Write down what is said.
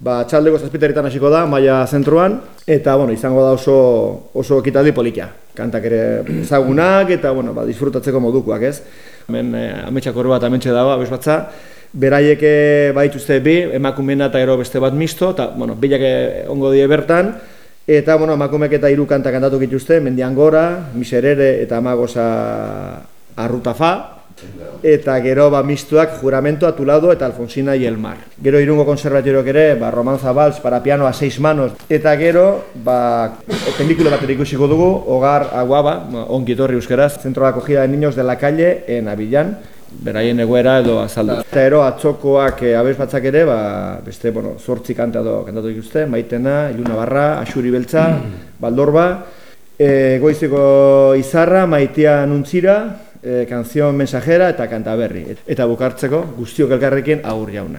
Ba, txaldeko zazpiterritan hasiko da, maia zentruan, eta bueno, izango da oso, oso ekitaldi polikia. Kantak ere ezagunak eta bueno, ba, disfrutatzeko modukoak, ez? Hemen eh, ametsak horre bat amentxe dago, abez batza, beraiek eh, baituzte bi, emakumena eta ero beste bat misto, eta bueno, bilak eh, ongo die bertan, eta bueno, emakumeek eta hiru kantak kantatu dituzte, Mendian Gora, Miserere eta Amagosa Arrutafa, eta gero ba mistuak juramento a lado eta Alfonsina y el mar. Gero irungo konservatoriok ere, ba romanza vals para piano a seis manos eta gero ba pelikula bat ikusiko dugu, Hogar Aguaba, ba, ongi etorri euskeraz, Centro de acogida de niños de la calle en Avillán beraien egoera edo azaldu. Eta ero atzokoak e, abez batzak ere, ba, beste, bueno, zortzi kanta edo kantatu dituzte, Maitena, Iluna Barra, Asuri Beltza, Baldorba, e, goizeko izarra, Maitia Nuntzira, e, kanzion mensajera eta kanta berri. Eta bukartzeko guztiok elkarrekin agur jaunak.